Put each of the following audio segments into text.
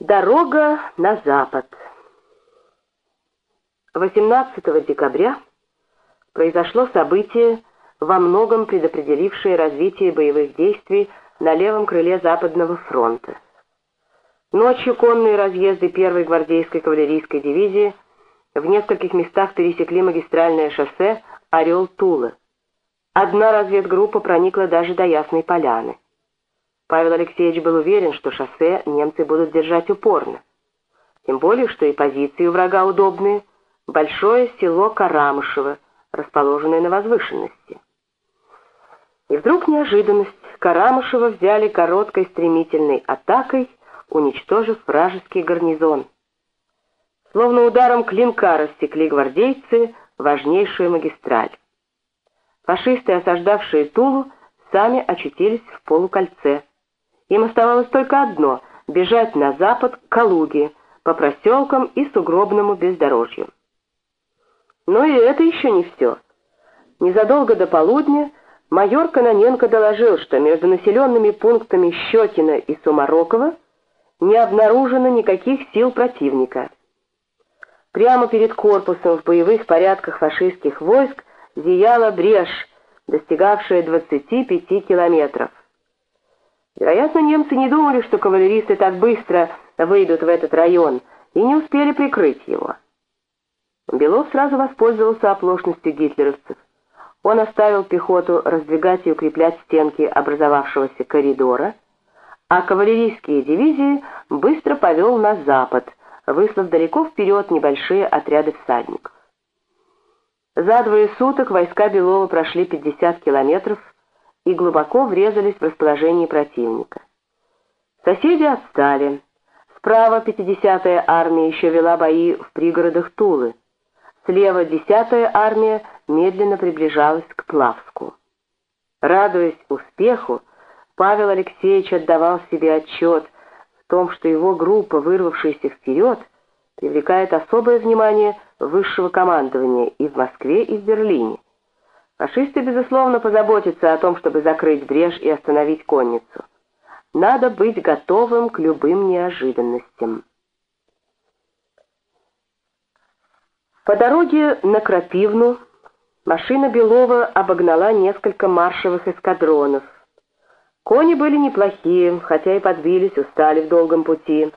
Дорога на запад. 18 декабря произошло событие, во многом предопределившее развитие боевых действий на левом крыле Западного фронта. Ночью конные разъезды 1-й гвардейской кавалерийской дивизии в нескольких местах пересекли магистральное шоссе Орел-Тула. Одна разведгруппа проникла даже до Ясной Поляны. Павел Алексеевич был уверен, что шоссе немцы будут держать упорно. Тем более, что и позиции у врага удобные. Большое село Карамышево, расположенное на возвышенности. И вдруг неожиданность. Карамышево взяли короткой стремительной атакой, уничтожив вражеский гарнизон. Словно ударом клинка рассекли гвардейцы важнейшую магистраль. Фашисты, осаждавшие Тулу, сами очутились в полукольце. Им оставалось только одно — бежать на запад к Калуге, по проселкам и сугробному бездорожью. Но и это еще не все. Незадолго до полудня майор Каноненко доложил, что между населенными пунктами Щекина и Сумарокова не обнаружено никаких сил противника. Прямо перед корпусом в боевых порядках фашистских войск зияла брешь, достигавшая 25 километров. Вероятно, немцы не думали, что кавалеристы так быстро выйдут в этот район, и не успели прикрыть его. Белов сразу воспользовался оплошностью гитлеровцев. Он оставил пехоту раздвигать и укреплять стенки образовавшегося коридора, а кавалерийские дивизии быстро повел на запад, выслав далеко вперед небольшие отряды всадников. За двое суток войска Белова прошли 50 километров, и глубоко врезались в расположение противника. Соседи отстали. Справа 50-я армия еще вела бои в пригородах Тулы. Слева 10-я армия медленно приближалась к Плавску. Радуясь успеху, Павел Алексеевич отдавал себе отчет в том, что его группа, вырвавшаяся вперед, привлекает особое внимание высшего командования и в Москве, и в Берлине. Фашисты, безусловно, позаботятся о том, чтобы закрыть брешь и остановить конницу. Надо быть готовым к любым неожиданностям. По дороге на Крапивну машина Белова обогнала несколько маршевых эскадронов. Кони были неплохие, хотя и подбились, устали в долгом пути.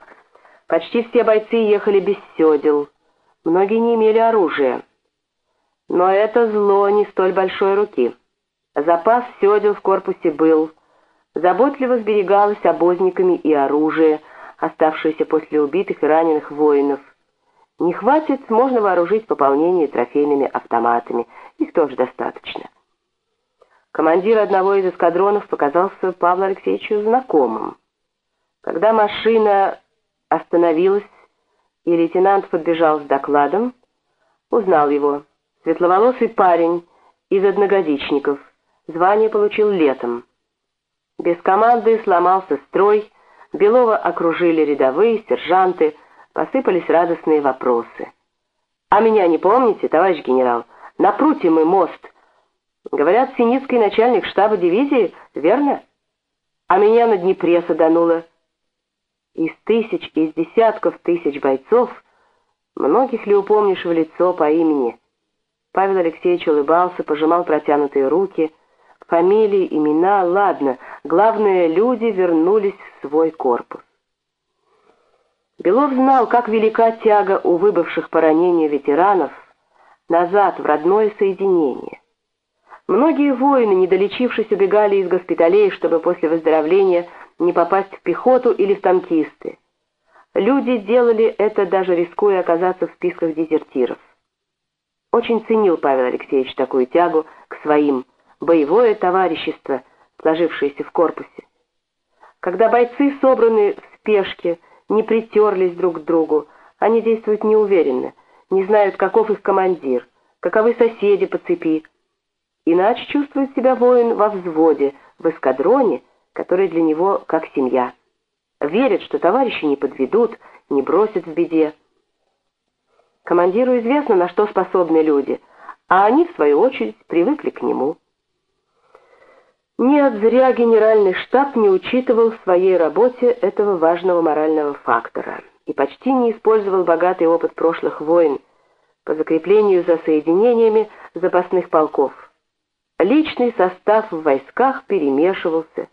Почти все бойцы ехали без седел. Многие не имели оружия. Но это зло не столь большой руки. Запас седел в корпусе был. Заботливо сберегалось обозниками и оружие, оставшееся после убитых и раненых воинов. Не хватит, можно вооружить пополнение трофейными автоматами. Их тоже достаточно. Командир одного из эскадронов показался Павлу Алексеевичу знакомым. Когда машина остановилась, и лейтенант подбежал с докладом, узнал его. Светловолосый парень из одногодичников. Звание получил летом. Без команды сломался строй, Белова окружили рядовые, сержанты, посыпались радостные вопросы. «А меня не помните, товарищ генерал? На пруте мы мост. Говорят, Синицкий начальник штаба дивизии, верно? А меня на Днепре садануло. Из тысяч, из десятков тысяч бойцов, многих ли упомнишь в лицо по имени?» Павел Алексеевич улыбался, пожимал протянутые руки. Фамилии, имена, ладно, главное, люди вернулись в свой корпус. Белов знал, как велика тяга у выбывших по ранению ветеранов назад в родное соединение. Многие воины, не долечившись, убегали из госпиталей, чтобы после выздоровления не попасть в пехоту или в танкисты. Люди делали это, даже рискуя оказаться в списках дезертиров. Очень ценил Павел Алексеевич такую тягу к своим, боевое товарищество, сложившееся в корпусе. Когда бойцы собраны в спешке, не притерлись друг к другу, они действуют неуверенно, не знают, каков их командир, каковы соседи по цепи. Иначе чувствует себя воин во взводе, в эскадроне, который для него как семья. Верит, что товарищи не подведут, не бросят в беде. Командиру известно, на что способны люди, а они, в свою очередь, привыкли к нему. Нет, зря генеральный штаб не учитывал в своей работе этого важного морального фактора и почти не использовал богатый опыт прошлых войн по закреплению за соединениями запасных полков. Личный состав в войсках перемешивался,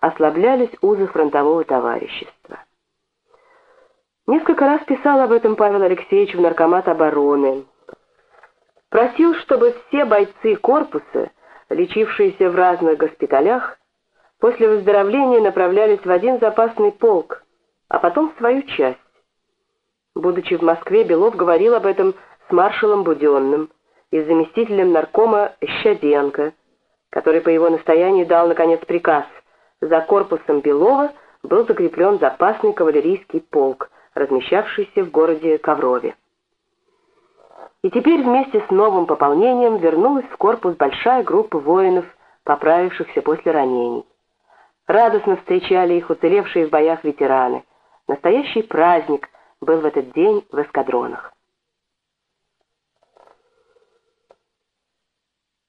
ослаблялись узы фронтового товарищества. Несколько раз писал об этом Павел Алексеевич в Наркомат обороны. Просил, чтобы все бойцы корпуса, лечившиеся в разных госпиталях, после выздоровления направлялись в один запасный полк, а потом в свою часть. Будучи в Москве, Белов говорил об этом с маршалом Буденным и заместителем наркома Щаденко, который по его настоянию дал, наконец, приказ. За корпусом Белова был закреплен запасный кавалерийский полк, размещавшийся в городе Коврове. И теперь вместе с новым пополнением вернулась в корпус большая группа воинов, поправившихся после ранений. Радостно встречали их уцелевшие в боях ветераны. Настоящий праздник был в этот день в эскадронах.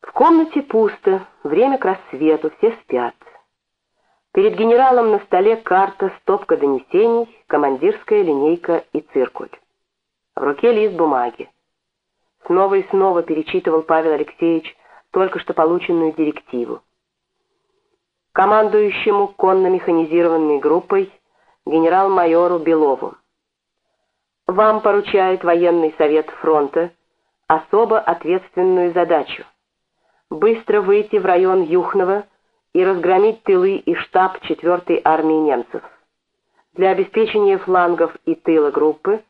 В комнате пусто, время к рассвету, все спят. Перед генералом на столе карта, стопка донесений, командирская линейка и циркуль. В руке лист бумаги. Снова и снова перечитывал Павел Алексеевич только что полученную директиву. Командующему конно-механизированной группой генерал-майору Белову. Вам поручает военный совет фронта особо ответственную задачу быстро выйти в район Юхнова и разгромить тылы и штаб 4-й армии немцев. Для обеспечения флангов и тыла группы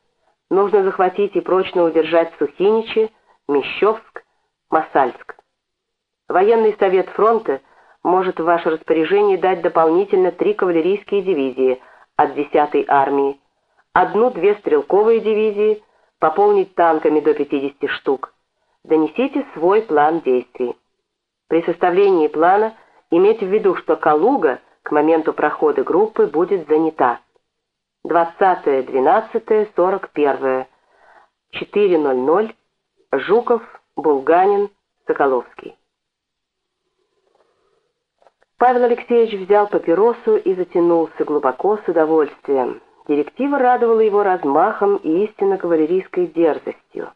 нужно захватить и прочно удержать Сухиничи, Мещовск, Масальск. Военный совет фронта может в ваше распоряжение дать дополнительно три кавалерийские дивизии от 10-й армии, одну-две стрелковые дивизии, пополнить танками до 50 штук. Донесите свой план действий. При составлении плана иметь в виду, что Калуга к моменту прохода группы будет занята. 20-12-41, 4.00, Жуков, Булганин, Соколовский. Павел Алексеевич взял папиросу и затянулся глубоко с удовольствием. Директива радовала его размахом и истинно кавалерийской дерзостью.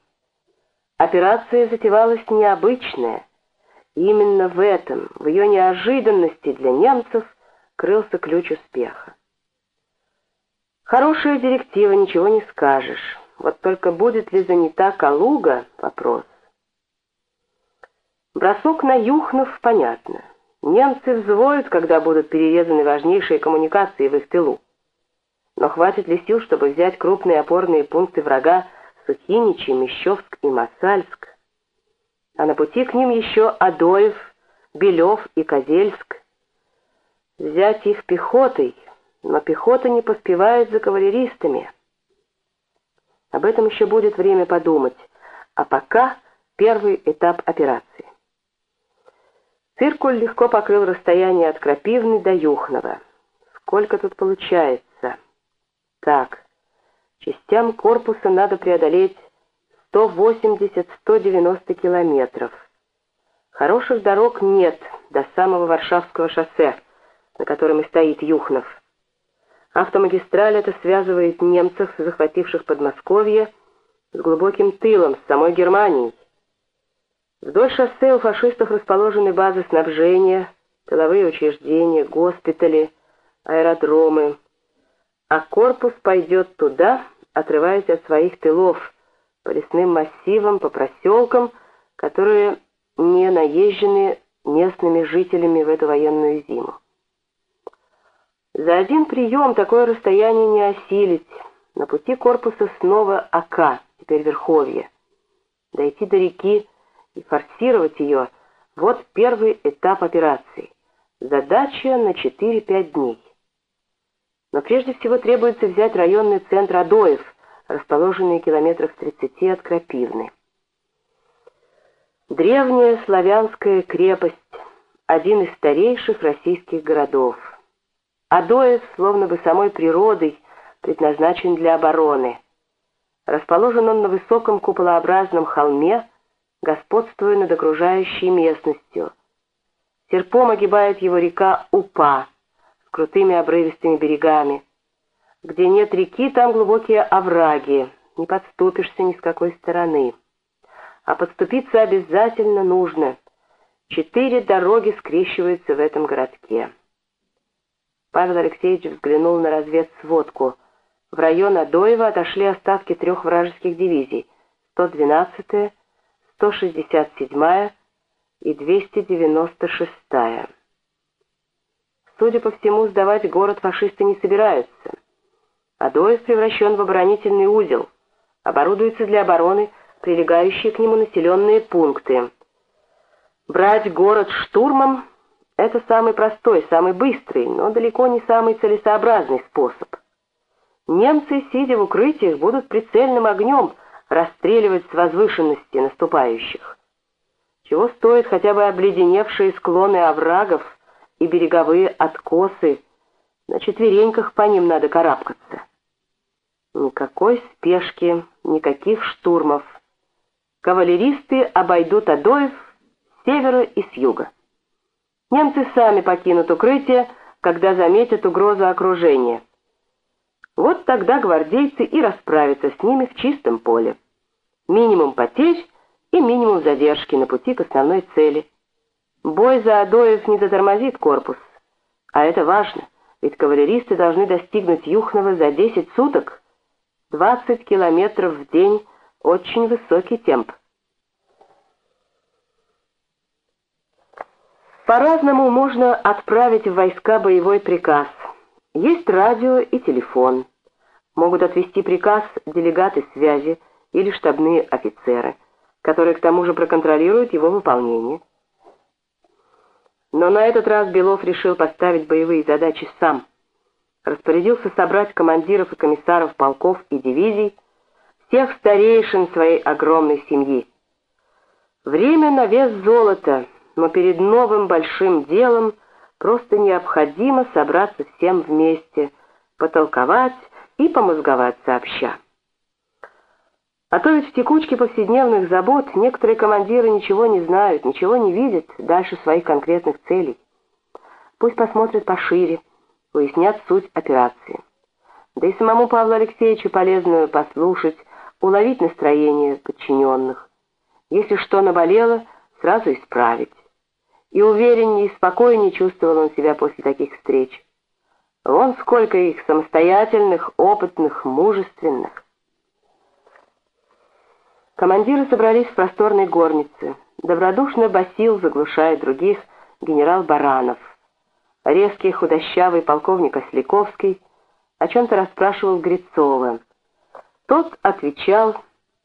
Операция затевалась необычная, именно в этом, в ее неожиданности для немцев, крылся ключ успеха. Хорошая директива, ничего не скажешь. Вот только будет ли занята Калуга — вопрос. Бросок на Юхнов понятно. Немцы взвоют, когда будут перерезаны важнейшие коммуникации в их тылу. Но хватит ли сил, чтобы взять крупные опорные пункты врага Сухиничи, Мещовск и Масальск? А на пути к ним еще Адоев, Белев и Козельск. Взять их пехотой, но пехота не поспевает за кавалеристами. Об этом еще будет время подумать, а пока первый этап операции. Циркуль легко покрыл расстояние от Крапивны до Юхнова. Сколько тут получается? Так, частям корпуса надо преодолеть 180-190 километров. Хороших дорог нет до самого Варшавского шоссе, на котором и стоит Юхнов. Автомагистраль это связывает немцев, захвативших Подмосковье, с глубоким тылом, с самой Германией. Вдоль шоссе у фашистов расположены базы снабжения, тыловые учреждения, госпитали, аэродромы. А корпус пойдет туда, отрываясь от своих тылов, по лесным массивам, по проселкам, которые не наезжены местными жителями в эту военную зиму. За один прием такое расстояние не осилить. На пути корпуса снова АК, теперь Верховье. Дойти до реки и форсировать ее — вот первый этап операции. Задача на 4-5 дней. Но прежде всего требуется взять районный центр Адоев — расположенные километрах в 30 от Крапивны. Древняя славянская крепость, один из старейших российских городов. Адоев, словно бы самой природой, предназначен для обороны. Расположен он на высоком куполообразном холме, господствуя над окружающей местностью. Серпом огибает его река Упа с крутыми обрывистыми берегами. Где нет реки, там глубокие овраги, не подступишься ни с какой стороны. А подступиться обязательно нужно. Четыре дороги скрещиваются в этом городке. Павел Алексеевич взглянул на разведсводку. В район Адоева отошли остатки трех вражеских дивизий — 112-я, 167-я и 296-я. Судя по всему, сдавать город фашисты не собираются. Адоев превращен в оборонительный узел, оборудуется для обороны прилегающие к нему населенные пункты. Брать город штурмом — это самый простой, самый быстрый, но далеко не самый целесообразный способ. Немцы, сидя в укрытиях, будут прицельным огнем расстреливать с возвышенности наступающих. Чего стоят хотя бы обледеневшие склоны оврагов и береговые откосы, на четвереньках по ним надо карабкаться. Никакой спешки, никаких штурмов. Кавалеристы обойдут Адоев с севера и с юга. Немцы сами покинут укрытие, когда заметят угрозу окружения. Вот тогда гвардейцы и расправятся с ними в чистом поле. Минимум потерь и минимум задержки на пути к основной цели. Бой за Адоев не затормозит корпус. А это важно, ведь кавалеристы должны достигнуть Юхнова за 10 суток. 20 километров в день — очень высокий темп. По-разному можно отправить в войска боевой приказ. Есть радио и телефон. Могут отвести приказ делегаты связи или штабные офицеры, которые к тому же проконтролируют его выполнение. Но на этот раз Белов решил поставить боевые задачи сам. Распорядился собрать командиров и комиссаров полков и дивизий, всех старейшин своей огромной семьи. Время на вес золота — но перед новым большим делом просто необходимо собраться всем вместе, потолковать и помозговать сообща. А то ведь в текучке повседневных забот некоторые командиры ничего не знают, ничего не видят дальше своих конкретных целей. Пусть посмотрят пошире, уяснят суть операции. Да и самому Павлу Алексеевичу полезно послушать, уловить настроение подчиненных. Если что наболело, сразу исправить и увереннее и спокойнее чувствовал он себя после таких встреч. Вон сколько их самостоятельных, опытных, мужественных. Командиры собрались в просторной горнице. Добродушно басил, заглушая других, генерал Баранов. Резкий худощавый полковник Осляковский о чем-то расспрашивал Грицова. Тот отвечал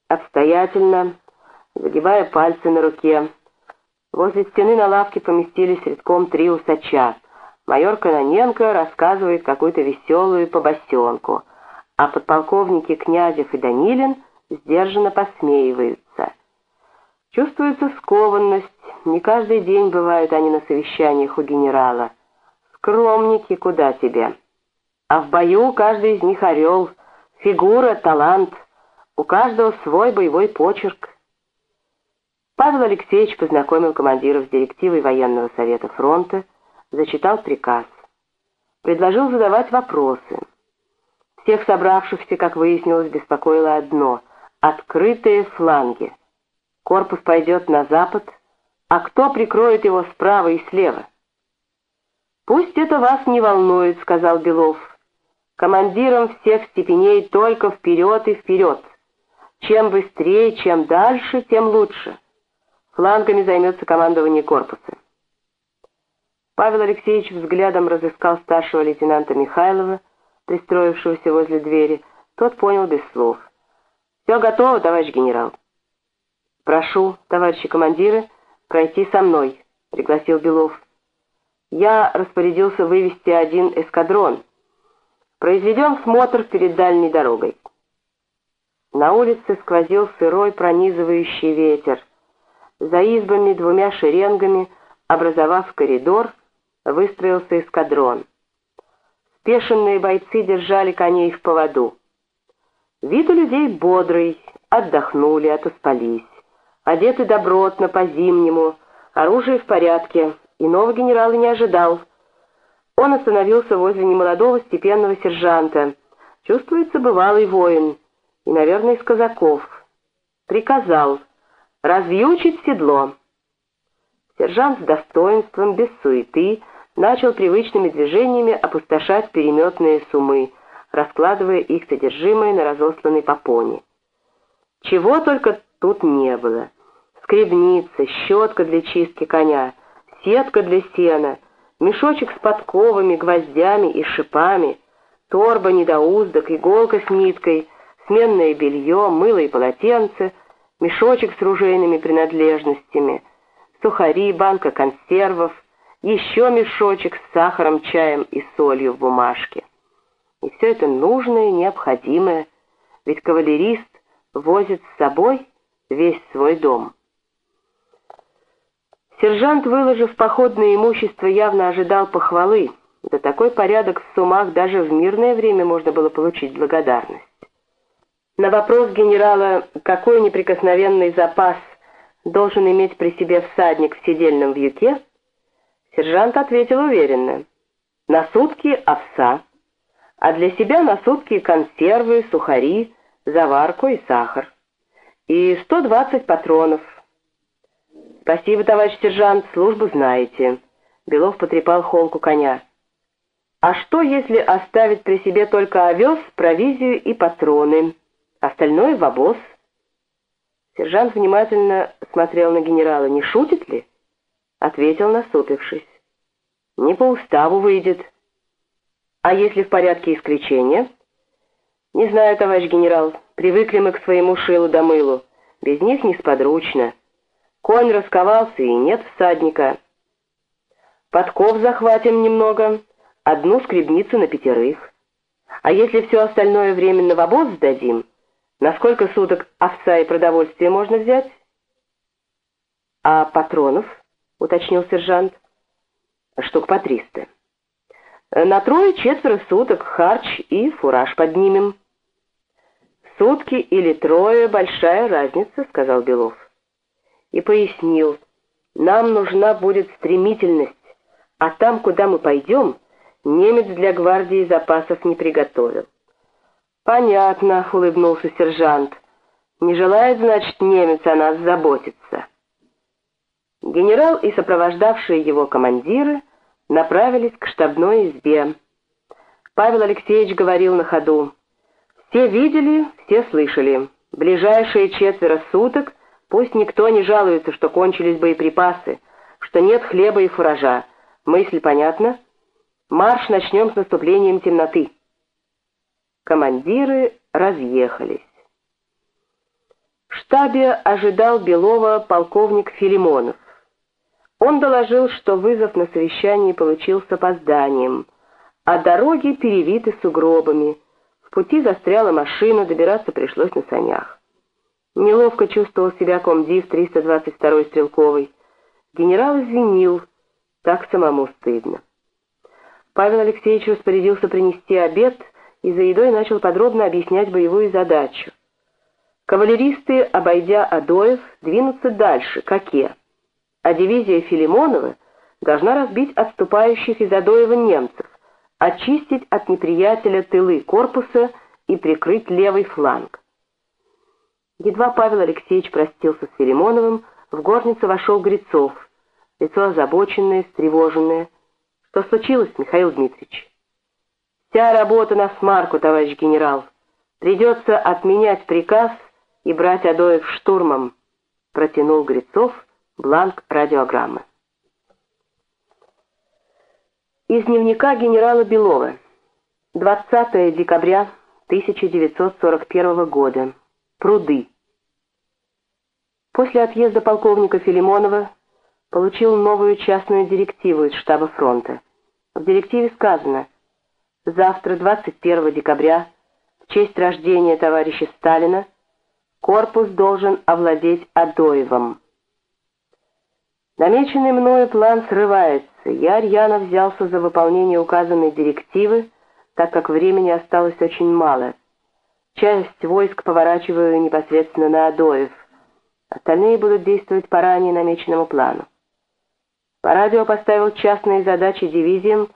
обстоятельно, загибая пальцы на руке, Возле стены на лавке поместились редком три усача. Майор Каноненко рассказывает какую-то веселую побосенку, а подполковники Князев и Данилин сдержанно посмеиваются. Чувствуется скованность, не каждый день бывают они на совещаниях у генерала. Скромники, куда тебе? А в бою каждый из них орел, фигура, талант, у каждого свой боевой почерк. Павел Алексеевич познакомил командиров с директивой военного совета фронта, зачитал приказ. Предложил задавать вопросы. Всех собравшихся, как выяснилось, беспокоило одно — открытые фланги. Корпус пойдет на запад, а кто прикроет его справа и слева? «Пусть это вас не волнует», — сказал Белов. «Командирам всех степеней только вперед и вперед. Чем быстрее, чем дальше, тем лучше». Флангами займется командование корпуса. Павел Алексеевич взглядом разыскал старшего лейтенанта Михайлова, пристроившегося возле двери. Тот понял без слов. «Все готово, товарищ генерал». «Прошу, товарищи командиры, пройти со мной», — пригласил Белов. «Я распорядился вывести один эскадрон. Произведем смотр перед дальней дорогой». На улице сквозил сырой пронизывающий ветер. За избами двумя шеренгами, образовав коридор, выстроился эскадрон. Спешенные бойцы держали коней в поводу. Вид у людей бодрый, отдохнули, отоспались. Одеты добротно, по-зимнему, оружие в порядке, Иного генерала не ожидал. Он остановился возле немолодого степенного сержанта. Чувствуется бывалый воин, и, наверное, из казаков. Приказал развьючить седло. Сержант с достоинством, без суеты, начал привычными движениями опустошать переметные сумы, раскладывая их содержимое на разосланной попоне. Чего только тут не было. Скребница, щетка для чистки коня, сетка для сена, мешочек с подковами, гвоздями и шипами, торба недоуздок, иголка с ниткой, сменное белье, мыло и полотенце, мешочек с ружейными принадлежностями, сухари, банка консервов, еще мешочек с сахаром, чаем и солью в бумажке. И все это нужное, необходимое, ведь кавалерист возит с собой весь свой дом. Сержант, выложив походное имущество, явно ожидал похвалы. За такой порядок в сумах даже в мирное время можно было получить благодарность. На вопрос генерала, какой неприкосновенный запас должен иметь при себе всадник в седельном вьюке, Сержант ответил уверенно. На сутки овса, а для себя на сутки консервы, сухари, заварку и сахар. И 120 патронов. Спасибо, товарищ сержант, службу знаете. Белов потрепал холку коня. А что, если оставить при себе только овес, провизию и патроны? Остальное в обоз. Сержант внимательно смотрел на генерала. Не шутит ли? ответил, насупившись. «Не по уставу выйдет. А если в порядке исключения?» «Не знаю, товарищ генерал, привыкли мы к своему шилу да мылу. Без них несподручно. Конь расковался, и нет всадника. Подков захватим немного, одну скребницу на пятерых. А если все остальное временно в обоз сдадим, на сколько суток овса и продовольствия можно взять?» «А патронов?» — уточнил сержант. «Штук по триста. На трое-четверо суток харч и фураж поднимем». «Сутки или трое — большая разница», — сказал Белов. И пояснил, «Нам нужна будет стремительность, а там, куда мы пойдем, немец для гвардии запасов не приготовил». «Понятно», — улыбнулся сержант. «Не желает, значит, немец о нас заботиться». Генерал и сопровождавшие его командиры направились к штабной избе. Павел Алексеевич говорил на ходу. «Все видели, все слышали. Ближайшие четверо суток пусть никто не жалуется, что кончились боеприпасы, что нет хлеба и фуража. Мысль понятна? Марш начнем с наступлением темноты». Командиры разъехались. В штабе ожидал Белова полковник Филимонов. Он доложил, что вызов на совещание получил с опозданием, а дороги перевиты сугробами. В пути застряла машина, добираться пришлось на санях. Неловко чувствовал себя комдив 322-й стрелковый. Генерал извинил, так самому стыдно. Павел Алексеевич распорядился принести обед и за едой начал подробно объяснять боевую задачу. Кавалеристы, обойдя Адоев, двинутся дальше, к Оке а дивизия Филимонова должна разбить отступающих из Адоева немцев, очистить от неприятеля тылы корпуса и прикрыть левый фланг. Едва Павел Алексеевич простился с Филимоновым, в горницу вошел Грицов, лицо озабоченное, встревоженное. «Что случилось, Михаил Дмитриевич?» «Вся работа на смарку, товарищ генерал. Придется отменять приказ и брать Адоев штурмом», протянул Грицов, Бланк радиограммы. Из дневника генерала Белова. 20 декабря 1941 года. Пруды. После отъезда полковника Филимонова получил новую частную директиву из штаба фронта. В директиве сказано «Завтра, 21 декабря, в честь рождения товарища Сталина, корпус должен овладеть Адоевым». Намеченный мною план срывается. Я рьяно взялся за выполнение указанной директивы, так как времени осталось очень мало. Часть войск поворачиваю непосредственно на Адоев. Остальные будут действовать по ранее намеченному плану. По радио поставил частные задачи дивизиям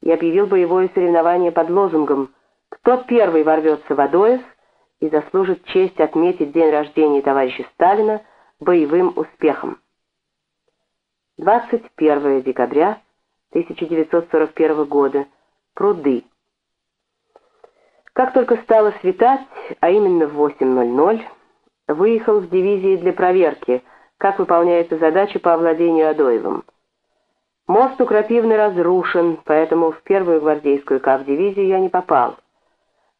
и объявил боевое соревнование под лозунгом «Кто первый ворвется в Адоев и заслужит честь отметить день рождения товарища Сталина боевым успехом». 21 декабря 1941 года. Пруды. Как только стало светать, а именно в 8.00, выехал в дивизии для проверки, как выполняется задача по овладению Адоевым. Мост у Крапивны разрушен, поэтому в первую гвардейскую кавдивизию я не попал.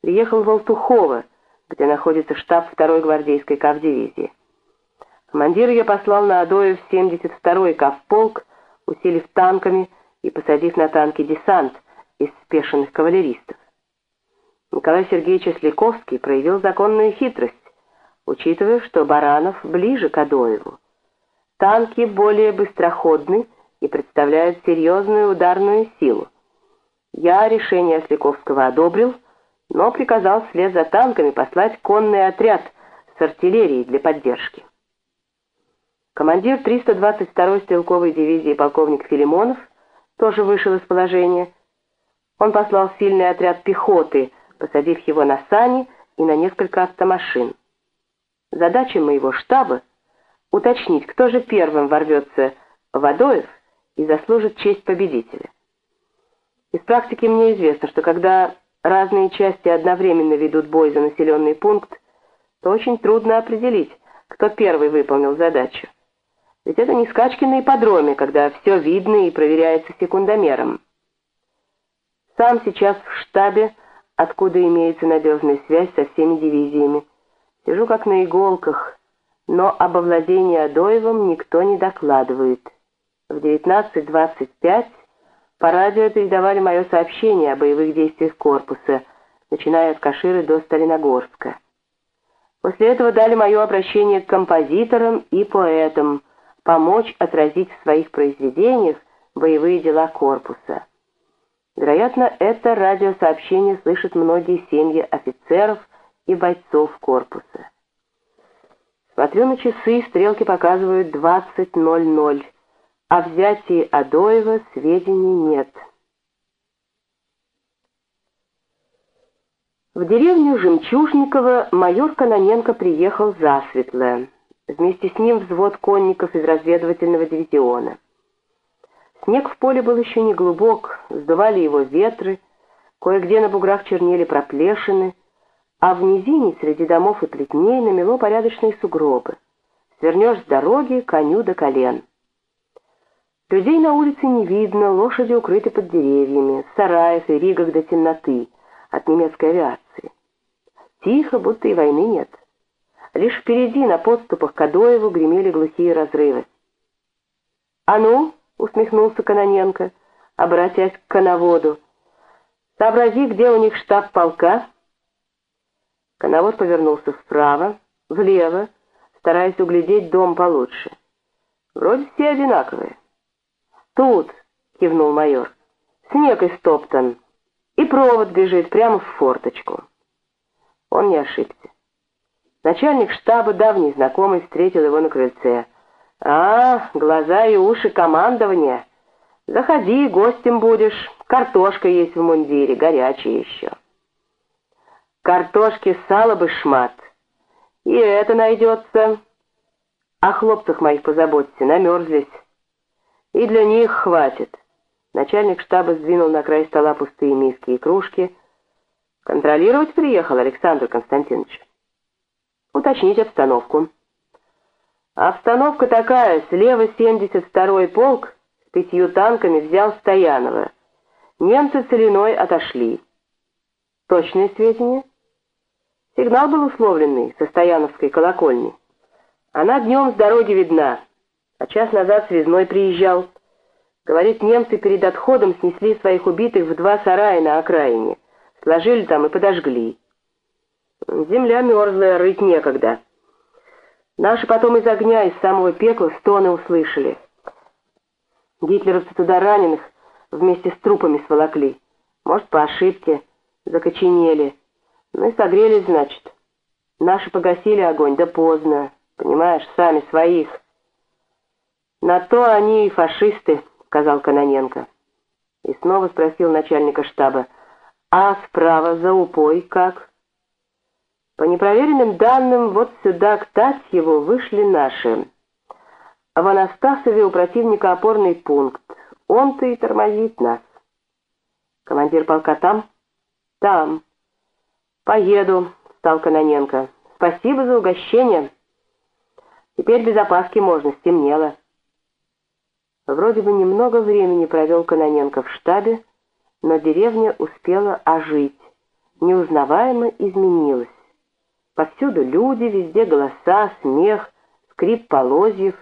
Приехал в Алтухово, где находится штаб второй гвардейской кавдивизии. Командира я послал на Адоев 72-й кавполк, усилив танками и посадив на танки десант из спешенных кавалеристов. Николай Сергеевич Сликовский проявил законную хитрость, учитывая, что Баранов ближе к Адоеву. Танки более быстроходны и представляют серьезную ударную силу. Я решение Сликовского одобрил, но приказал вслед за танками послать конный отряд с артиллерией для поддержки. Командир 322-й стрелковой дивизии полковник Филимонов тоже вышел из положения. Он послал сильный отряд пехоты – посадив его на сани и на несколько автомашин. Задача моего штаба — уточнить, кто же первым ворвется в Адоев и заслужит честь победителя. Из практики мне известно, что когда разные части одновременно ведут бой за населенный пункт, то очень трудно определить, кто первый выполнил задачу. Ведь это не скачки на ипподроме, когда все видно и проверяется секундомером. Сам сейчас в штабе откуда имеется надежная связь со всеми дивизиями. Сижу как на иголках, но об овладении Адоевым никто не докладывает. В 19.25 по радио передавали мое сообщение о боевых действиях корпуса, начиная от Каширы до Сталиногорска. После этого дали мое обращение к композиторам и поэтам, помочь отразить в своих произведениях боевые дела корпуса. Вероятно, это радиосообщение слышат многие семьи офицеров и бойцов корпуса. Смотрю на часы, стрелки показывают 20.00. О взятии Адоева сведений нет. В деревню Жемчужниково майор Каноненко приехал засветло. Вместе с ним взвод конников из разведывательного дивизиона. Снег в поле был еще не глубок, сдували его ветры, кое-где на буграх чернели проплешины, а в низине среди домов и плетней намело порядочные сугробы. Свернешь с дороги коню до колен. Людей на улице не видно, лошади укрыты под деревьями, сараев и ригах до темноты от немецкой авиации. Тихо, будто и войны нет. Лишь впереди, на подступах к Адоеву, гремели глухие разрывы. «А ну!» — усмехнулся Каноненко, обратясь к коноводу. «Сообрази, где у них штаб полка». Коновод повернулся вправо, влево, стараясь углядеть дом получше. «Вроде все одинаковые». «Тут», — кивнул майор, — «снег истоптан, и провод бежит прямо в форточку». Он не ошибся. Начальник штаба, давний знакомый, встретил его на крыльце. «А, глаза и уши командования. Заходи, гостем будешь. Картошка есть в мундире, горячая еще». «Картошки, сало бы шмат. И это найдется. О хлопцах моих позаботься, намерзлись. И для них хватит». Начальник штаба сдвинул на край стола пустые миски и кружки. «Контролировать приехал Александр Константинович?» «Уточнить обстановку». Обстановка такая, слева 72-й полк с пятью танками взял Стоянова. Немцы целиной отошли. Точные сведения? Сигнал был условленный со Стояновской колокольни. Она днем с дороги видна, а час назад связной приезжал. Говорит, немцы перед отходом снесли своих убитых в два сарая на окраине. Сложили там и подожгли. Земля мерзлая, рыть некогда. Наши потом из огня, из самого пекла стоны услышали. Гитлеровцы туда раненых вместе с трупами сволокли. Может, по ошибке, закоченели. И согрелись, значит. Наши погасили огонь, да поздно. Понимаешь, сами своих. На то они и фашисты, сказал Каноненко. И снова спросил начальника штаба, «А справа за упой как?» По непроверенным данным, вот сюда, к Татьеву, вышли наши. В Анастасове у противника опорный пункт. Он-то и тормозит нас. Командир полка там? Там. Поеду, стал Каноненко. Спасибо за угощение. Теперь без опаски можно, стемнело. Вроде бы немного времени провел Каноненко в штабе, но деревня успела ожить, неузнаваемо изменилась. Повсюду люди, везде голоса, смех, скрип полозьев.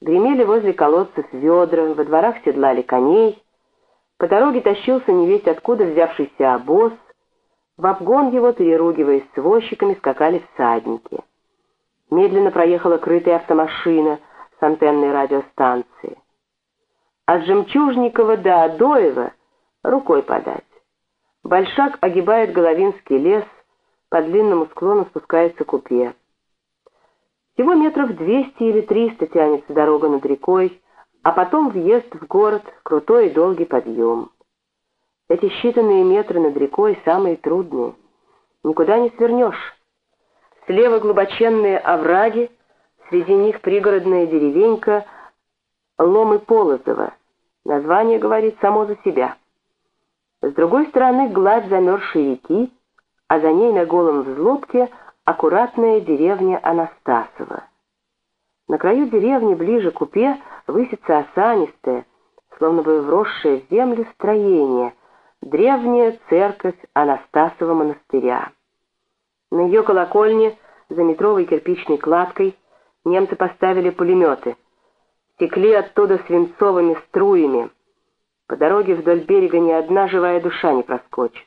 Гремели возле колодцев ведра, во дворах седлали коней. По дороге тащился невесть откуда взявшийся обоз. В обгон его, переругиваясь с возчиками, скакали всадники. Медленно проехала крытая автомашина с антенной радиостанции. От Жемчужникова до Адоева рукой подать. Большак огибает Головинский лес, по длинному склону спускается купе. Всего метров 200 или 300 тянется дорога над рекой, а потом въезд в город, крутой и долгий подъем. Эти считанные метры над рекой самые трудные. Никуда не свернешь. Слева глубоченные овраги, среди них пригородная деревенька Ломы Полозова. Название говорит само за себя. С другой стороны гладь замерзшей реки, а за ней на голом взлобке аккуратная деревня Анастасова. На краю деревни, ближе к купе, высится осанистое, словно бы вросшее в землю строение, древняя церковь Анастасова монастыря. На ее колокольне, за метровой кирпичной кладкой, немцы поставили пулеметы. Текли оттуда свинцовыми струями. По дороге вдоль берега ни одна живая душа не проскочит.